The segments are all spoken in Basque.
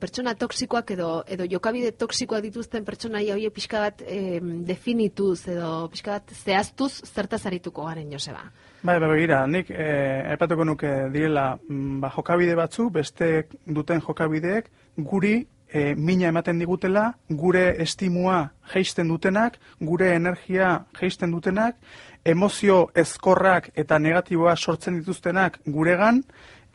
pertsona toksikoak edo edo jokabide toksikoak dituzten pertsonaia horiek pixka bat eh, definituz edo pixka bat zehaztuz zertaz arituko garen Joseba. Bai, bai, begira, nik eh, aipatuko nuke direla mm, ba, jokabide batzu, beste duten jokabideek, guri eh, mina ematen digutela, gure estimua geisten dutenak, gure energia geisten dutenak, emozio ezkorrak eta negatiboa sortzen dituztenak guregan,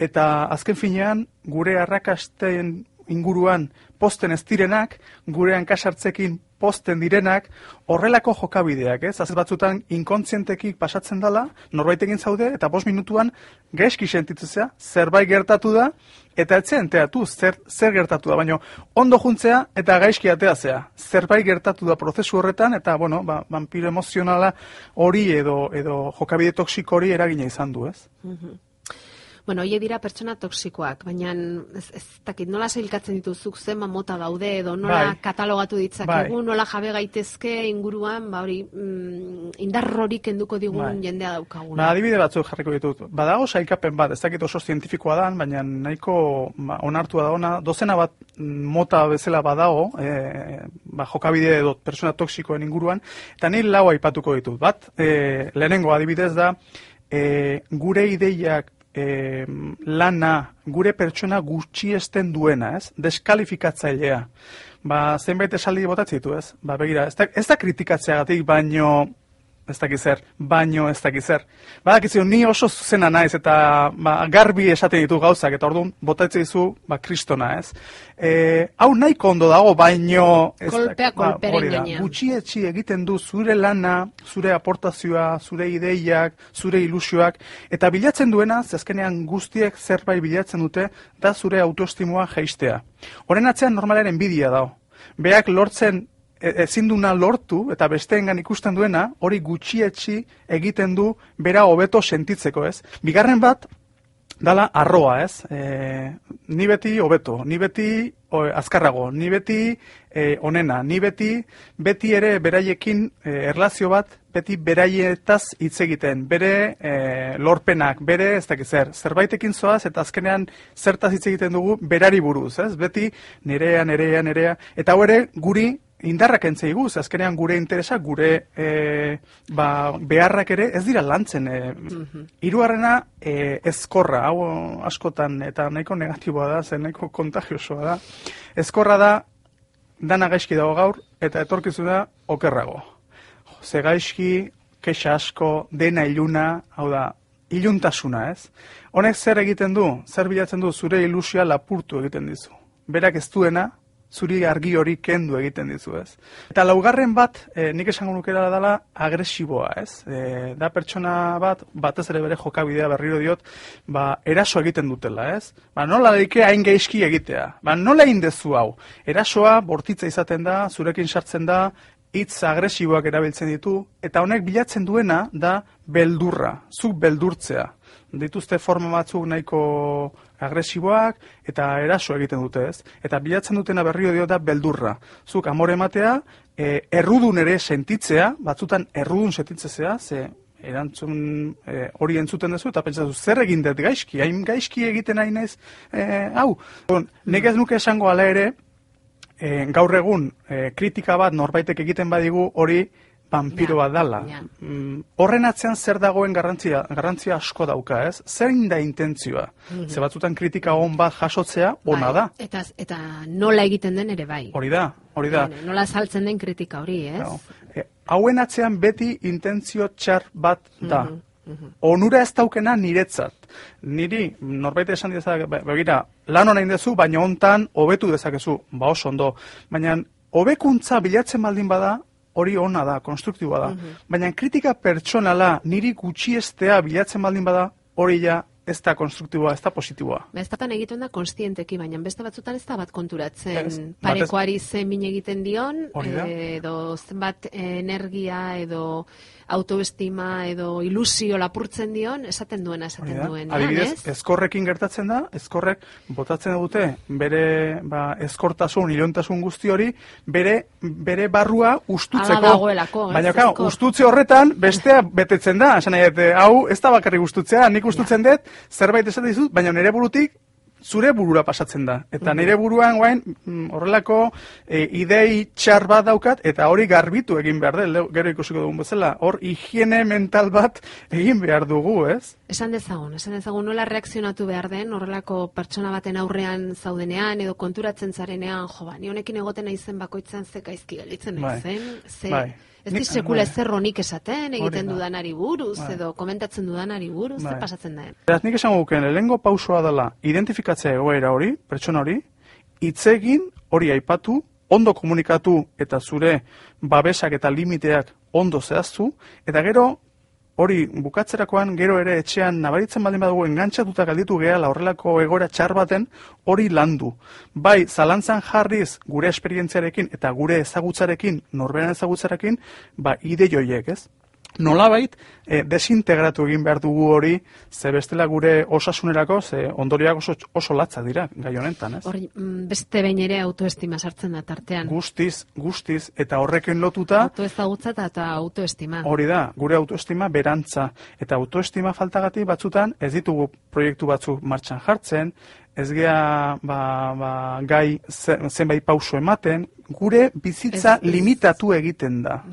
eta azken finean gure arrakasten inguruan posten ez direnak, gure hankasartzekin posten direnak, horrelako jokabideak, ez? Azez batzutan inkontzientekik pasatzen dela, norbait egin zaude, eta bost minutuan gaizki sentitzea, zerbait gertatu da, eta etzen teatu zer, zer gertatu da, baina ondo juntzea eta gaizki ateazea. Zerbait gertatu da prozesu horretan, eta, bueno, ba, vampiro emozionala hori edo, edo jokabide toksiko hori eragina izan du, ez? Mhm. Bueno, hie dira pertsona toksikoak, baina ez, ez dakit, nola sailkatzen dituzuk zema mota daude edo nola Bai. katalogatu ditzakegu, Bai. nola jabe gaitezke inguruan, ba hori, mm, indar hori kenduko digun Bai. jendea daukagun. Ba, adibide batzuk jarriko ditut. Badago sailkapen bat, ez dakit oso zientifikoa da, baina nahiko ba, onartua da ona, dozena bat mm, mota bezala badago, e, ba, jokabide edo persona toksikoen inguruan, eta ni lau aipatuko ditut. Bat, e, lehenengo adibidez da, e, gure ideiak e, lana, gure pertsona gutxiesten duena, ez? Deskalifikatzailea. Ba, zenbait esaldi botatzen ditu, ez? Ba, begira, ez da, ez da kritikatzeagatik, baino ez dakiz zer, baino ez dakiz zer. Badakizu, ni oso zuzena naiz eta ba, garbi esaten ditu gauzak, eta orduan botatzen dizu, ba, kristona, ez? E, hau nahiko ondo dago, baino... ez Kolpea hori da. Gutxietxi egiten du zure lana, zure aportazioa, zure ideiak, zure ilusioak, eta bilatzen duena, ze azkenean guztiek zerbait bilatzen dute, da zure autoestimua jaistea. Horren atzean normalaren bidia dago. Beak lortzen ezin duna lortu eta besteengan ikusten duena hori gutxietxi egiten du bera hobeto sentitzeko, ez? Bigarren bat dala arroa, ez? E, ni beti hobeto, ni beti o, azkarrago, ni beti e, onena, ni beti beti ere beraiekin e, erlazio bat beti beraietaz hitz egiten, bere e, lorpenak, bere ez dakiz zer, zerbaitekin zoaz eta azkenean zertaz hitz egiten dugu berari buruz, ez? Beti nerea, nerea, nerea, eta hau ere guri indarrak entzeigu, ze azkenean gure interesak, gure e, ba, beharrak ere ez dira lantzen. E, Hirugarrena e, ezkorra, hau askotan eta nahiko negatiboa da, ze nahiko kontagiosoa da. Ezkorra da, dana gaizki dago gaur, eta etorkizu da okerrago. Ze gaizki, kexa asko, dena iluna, hau da, iluntasuna, ez? Honek zer egiten du, zer bilatzen du zure ilusioa lapurtu egiten dizu. Berak ez duena, zuri argi hori kendu egiten dizu, ez? Eta laugarren bat, e, nik esango nukera dela agresiboa, ez? E, da pertsona bat, batez ere bere jokabidea berriro diot, ba, eraso egiten dutela, ez? Ba, nola daike hain gaizki egitea? Ba, nola egin dezu hau? Erasoa bortitza izaten da, zurekin sartzen da, hitz agresiboak erabiltzen ditu, eta honek bilatzen duena da beldurra, zuk beldurtzea. Dituzte forma batzuk nahiko agresiboak eta eraso egiten dute ez. Eta bilatzen dutena berrio dio da beldurra. Zuk amore ematea, e, errudun ere sentitzea, batzutan errudun sentitzea, ze erantzun e, hori entzuten duzu eta pentsatu zer egin dut gaizki, hain gaizki egiten nahi naiz, e, hau. Bon, nik ez nuke esango ala ere, e, gaur egun e, kritika bat norbaitek egiten badigu hori vampiro bat dala. ja. Mm, Horren atzean zer dagoen garrantzia, garrantzia asko dauka, ez? Zein da intentzioa? Ze batzutan kritika on bat jasotzea, ona Bai, da. Eta, eta nola egiten den ere bai. Hori da, hori da. Bueno, Nola saltzen den kritika hori, ez? Claro. E, hauen atzean beti intentzio txar bat da. Onura ez daukena niretzat. Niri, norbait esan dezak, be- begira, lan hona indezu, baina hontan hobetu dezakezu, ba oso ondo. Baina hobekuntza bilatzen baldin bada, hori ona da, konstruktiboa da. Baina kritika pertsonala niri gutxiestea bilatzen baldin bada, hori ja ez da konstruktiboa, ez da positiboa. Ez datan egiten da konstienteki, baina beste batzutan ez da bat konturatzen Ez, parekoari zen min egiten dion, edo zenbat energia, edo autoestima, edo ilusio lapurtzen dion, esaten duena esaten duen. Adibidez, ezkorrekin gertatzen da, ezkorrek botatzen dute bere ba, ezkortasun, ilontasun guzti hori, bere, bere barrua ustutzeko. Ez, Baina, ezkor. ustutze horretan bestea betetzen da. Esan nahi hau ez da bakarrik ustutzea, nik ustutzen dut, zerbait esaten dizut, baina nire burutik zure burura pasatzen da. Eta nire buruan guain mm, horrelako e, idei txar bat daukat eta hori garbitu egin behar da, gero ikusiko dugun bezala. Hor higiene mental bat egin behar dugu, ez? Esan dezagun, esan dezagun nola reakzionatu behar den horrelako pertsona baten aurrean zaudenean edo konturatzen zarenean, jo ba, ni honekin egoten naizen bakoitzan ze gaizki gelditzen Bai. naizen, ze Bai. Ez di sekula bai. ezer honik esaten, egiten da. dudanari buruz, Bai. edo komentatzen dudanari buruz, Bai. ze pasatzen da. Beraz, nik esango guken, lehengo pausoa dela identifikatzea egoera hori, pertsona hori, hitz egin hori aipatu, ondo komunikatu eta zure babesak eta limiteak ondo zehaztu, eta gero hori bukatzerakoan gero ere etxean nabaritzen baldin badugu engantzatuta galditu gehala horrelako egoera txar baten hori landu. Bai, zalantzan jarriz gure esperientziarekin eta gure ezagutzarekin, norberan ezagutzarekin, ba, ide joiek, ez? Nolabait e, desintegratu egin behar dugu hori, ze bestela gure osasunerako, ze ondorioak oso, oso latzak dira, gai honetan, ez? Hor, mm, beste behin ere autoestima sartzen da tartean. Guztiz, guztiz, eta horrekin lotuta, Autoezagutza eta- autoestima. hori da, gure autoestima berantza. Eta autoestima faltagatik batzutan ez ditugu proiektu batzuk martxan jartzen, ez gea ba, ba, gai ze- zenbait pauso ematen, gure bizitza ez- limitatu egiten da.